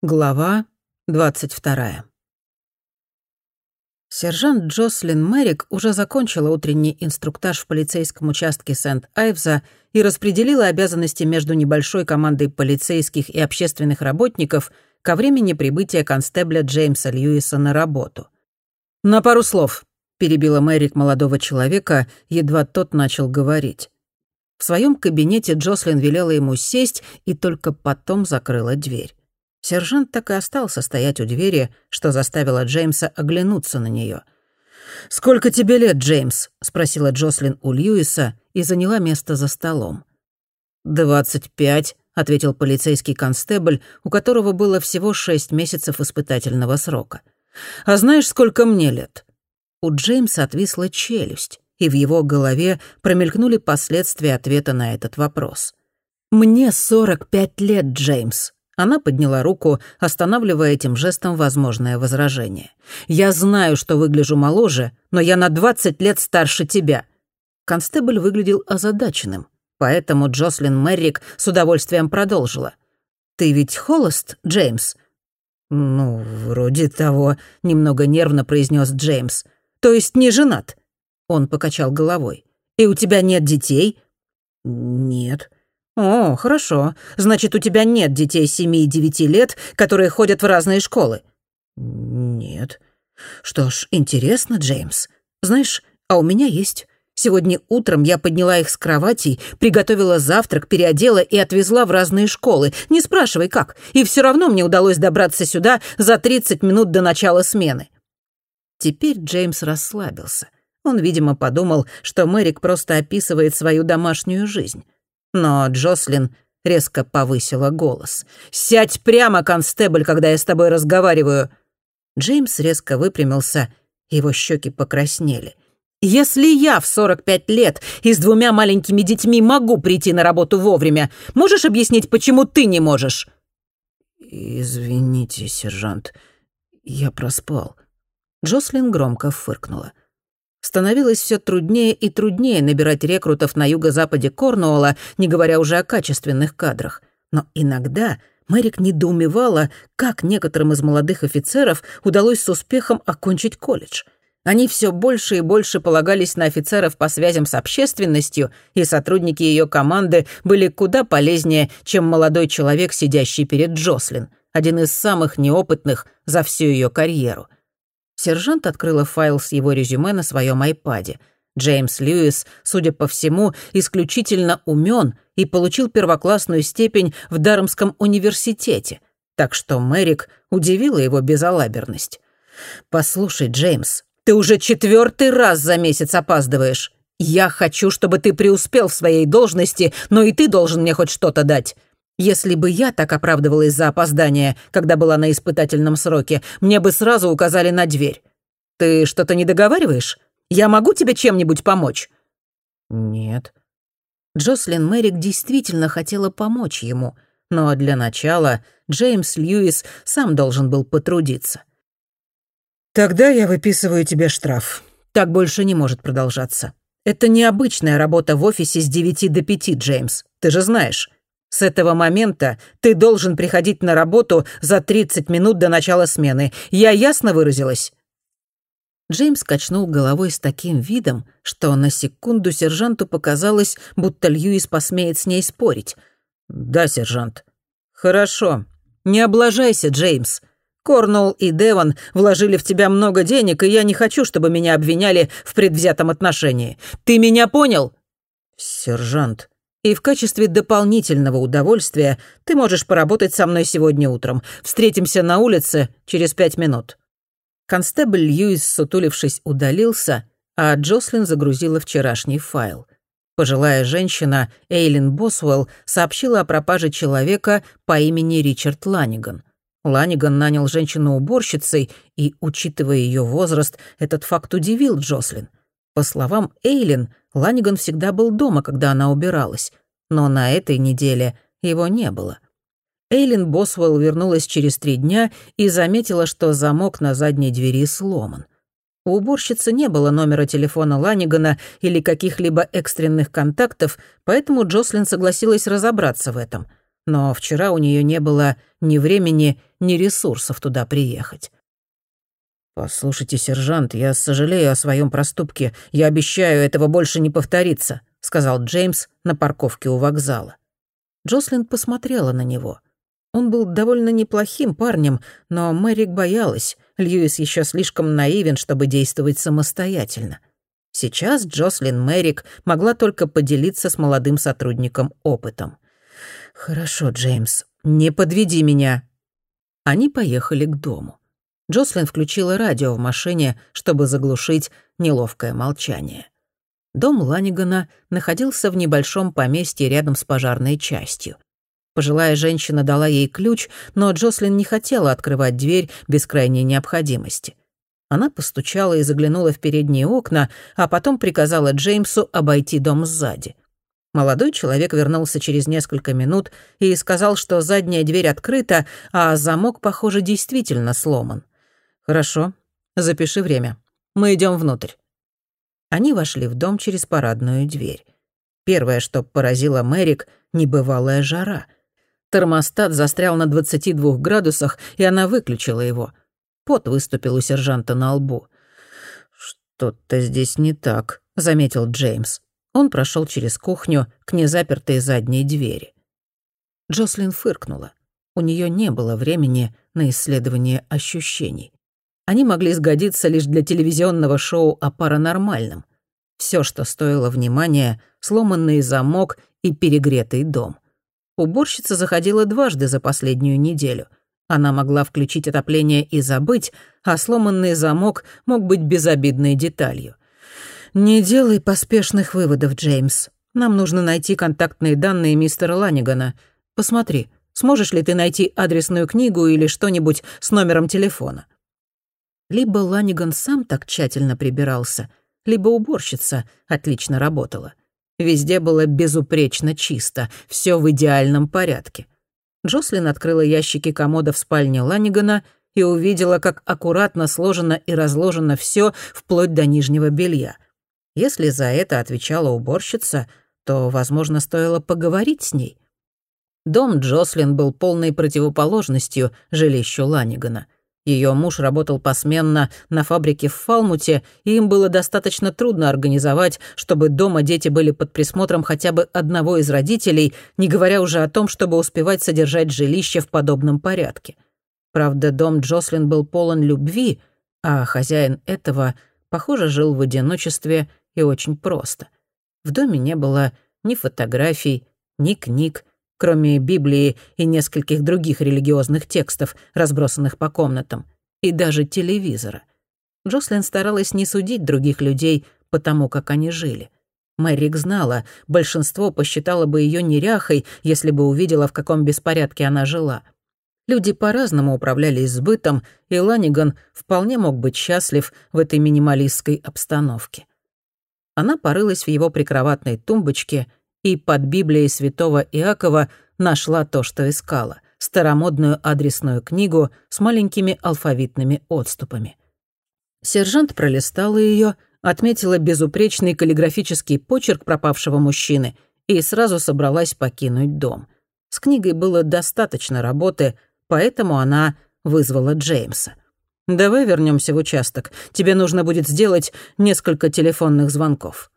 Глава 22. Сержант Джослин Мэрик уже закончила утренний инструктаж в полицейском участке Сент-Айвза и распределила обязанности между небольшой командой полицейских и общественных работников ко времени прибытия констебля Джеймса Льюиса на работу. «На пару слов», — перебила Мэрик молодого человека, едва тот начал говорить. В своем кабинете Джослин велела ему сесть и только потом закрыла дверь. Сержант так и остался стоять у двери, что заставило Джеймса оглянуться на нее. «Сколько тебе лет, Джеймс?» — спросила Джослин у Льюиса и заняла место за столом. «Двадцать пять», — ответил полицейский констебль, у которого было всего шесть месяцев испытательного срока. «А знаешь, сколько мне лет?» У Джеймса отвисла челюсть, и в его голове промелькнули последствия ответа на этот вопрос. «Мне сорок пять лет, Джеймс», она подняла руку, останавливая этим жестом возможное возражение. «Я знаю, что выгляжу моложе, но я на двадцать лет старше тебя». Констебль выглядел озадаченным, поэтому Джослин Меррик с удовольствием продолжила. «Ты ведь холост, Джеймс?» «Ну, вроде того», — немного нервно произнес Джеймс. «То есть не женат?» Он покачал головой. «И у тебя нет детей?» «Нет». «О, хорошо. Значит, у тебя нет детей семи и девяти лет, которые ходят в разные школы?» «Нет». «Что ж, интересно, Джеймс. Знаешь, а у меня есть. Сегодня утром я подняла их с кроватей, приготовила завтрак, переодела и отвезла в разные школы. Не спрашивай, как. И все равно мне удалось добраться сюда за 30 минут до начала смены». Теперь Джеймс расслабился. Он, видимо, подумал, что Мэрик просто описывает свою домашнюю жизнь. Но Джослин резко повысила голос. «Сядь прямо, констебль, когда я с тобой разговариваю!» Джеймс резко выпрямился, его щеки покраснели. «Если я в 45 лет и с двумя маленькими детьми могу прийти на работу вовремя, можешь объяснить, почему ты не можешь?» «Извините, сержант, я проспал». Джослин громко фыркнула. Становилось все труднее и труднее набирать рекрутов на юго-западе Корнуолла, не говоря уже о качественных кадрах. Но иногда Мэрик недоумевала, как некоторым из молодых офицеров удалось с успехом окончить колледж. Они все больше и больше полагались на офицеров по связям с общественностью, и сотрудники ее команды были куда полезнее, чем молодой человек, сидящий перед Джослин, один из самых неопытных за всю ее карьеру — Сержант открыла файл с его резюме на своем айпаде. Джеймс Льюис, судя по всему, исключительно умен и получил первоклассную степень в Дармском университете, так что Мэрик удивила его безалаберность. «Послушай, Джеймс, ты уже четвертый раз за месяц опаздываешь. Я хочу, чтобы ты преуспел в своей должности, но и ты должен мне хоть что-то дать. Если бы я так оправдывалась за опоздание, когда была на испытательном сроке, мне бы сразу указали на дверь. Ты что-то не договариваешь? Я могу тебе чем-нибудь помочь?» «Нет». Джослин Мэрик действительно хотела помочь ему, но для начала Джеймс Льюис сам должен был потрудиться. «Тогда я выписываю тебе штраф. Так больше не может продолжаться. Это необычная работа в офисе с девяти до пяти, Джеймс. Ты же знаешь. С этого момента ты должен приходить на работу за 30 минут до начала смены. Я ясно выразилась?» Джеймс качнул головой с таким видом, что на секунду сержанту показалось, будто Льюис посмеет с ней спорить. «Да, сержант». «Хорошо. Не облажайся, Джеймс. Корнелл и Девон вложили в тебя много денег, и я не хочу, чтобы меня обвиняли в предвзятом отношении. Ты меня понял?» «Сержант», и в качестве дополнительного удовольствия ты можешь поработать со мной сегодня утром. Встретимся на улице через пять минут». Констебль Льюис, сутулившись, удалился, а Джослин загрузила вчерашний файл. Пожилая женщина Эйлин Босуэлл сообщила о пропаже человека по имени Ричард Ланиган. Ланиган нанял женщину уборщицей, и, учитывая ее возраст, этот факт удивил Джослин. По словам Эйлин, Ланиган всегда был дома, когда она убиралась, но на этой неделе его не было. Эйлин Босвелл вернулась через три дня и заметила, что замок на задней двери сломан. У уборщицы не было номера телефона Ланигана или каких-либо экстренных контактов, поэтому Джослин согласилась разобраться в этом. но вчера у нее не было ни времени, ни ресурсов туда приехать. «Послушайте, сержант, я сожалею о своем проступке. Я обещаю, этого больше не повторится», — сказал Джеймс на парковке у вокзала. Джослин посмотрела на него. Он был довольно неплохим парнем, но Мэрик боялась. Льюис еще слишком наивен, чтобы действовать самостоятельно. Сейчас Джослин Мэрик могла только поделиться с молодым сотрудником опытом. «Хорошо, Джеймс, не подведи меня». Они поехали к дому. Джослин включила радио в машине, чтобы заглушить неловкое молчание. Дом Ланигана находился в небольшом поместье рядом с пожарной частью. Пожилая женщина дала ей ключ, но Джослин не хотела открывать дверь без крайней необходимости. Она постучала и заглянула в передние окна, а потом приказала Джеймсу обойти дом сзади. Молодой человек вернулся через несколько минут и сказал, что задняя дверь открыта, а замок, похоже, действительно сломан. «Хорошо. Запиши время. Мы идем внутрь». Они вошли в дом через парадную дверь. Первое, что поразило Мэрик — небывалая жара. Термостат застрял на 22 градусах, и она выключила его. Пот выступил у сержанта на лбу. «Что-то здесь не так», — заметил Джеймс. Он прошел через кухню к незапертой задней двери. Джослин фыркнула. У нее не было времени на исследование ощущений. Они могли сгодиться лишь для телевизионного шоу о паранормальном. Все, что стоило внимания, сломанный замок и перегретый дом. Уборщица заходила дважды за последнюю неделю. Она могла включить отопление и забыть, а сломанный замок мог быть безобидной деталью. «Не делай поспешных выводов, Джеймс. Нам нужно найти контактные данные мистера Ланигана. Посмотри, сможешь ли ты найти адресную книгу или что-нибудь с номером телефона?» Либо Ланиган сам так тщательно прибирался, либо уборщица отлично работала. Везде было безупречно чисто, все в идеальном порядке. Джослин открыла ящики комода в спальне Ланигана и увидела, как аккуратно сложено и разложено все вплоть до нижнего белья. Если за это отвечала уборщица, то, возможно, стоило поговорить с ней. Дом Джослин был полной противоположностью жилищу Ланигана — ее муж работал посменно на фабрике в Фалмуте, и им было достаточно трудно организовать, чтобы дома дети были под присмотром хотя бы одного из родителей, не говоря уже о том, чтобы успевать содержать жилище в подобном порядке. Правда, дом Джослин был полон любви, а хозяин этого, похоже, жил в одиночестве и очень просто. В доме не было ни фотографий, ни книг, кроме Библии и нескольких других религиозных текстов, разбросанных по комнатам, и даже телевизора. Джослин старалась не судить других людей по тому, как они жили. Мэрик знала, большинство посчитало бы ее неряхой, если бы увидела, в каком беспорядке она жила. Люди по-разному управлялись с бытом, и Ланиган вполне мог быть счастлив в этой минималистской обстановке. Она порылась в его прикроватной тумбочке и под Библией святого Иакова нашла то, что искала — старомодную адресную книгу с маленькими алфавитными отступами. Сержант пролистала ее, отметила безупречный каллиграфический почерк пропавшего мужчины и сразу собралась покинуть дом. С книгой было достаточно работы, поэтому она вызвала Джеймса. «Давай вернемся в участок. Тебе нужно будет сделать несколько телефонных звонков».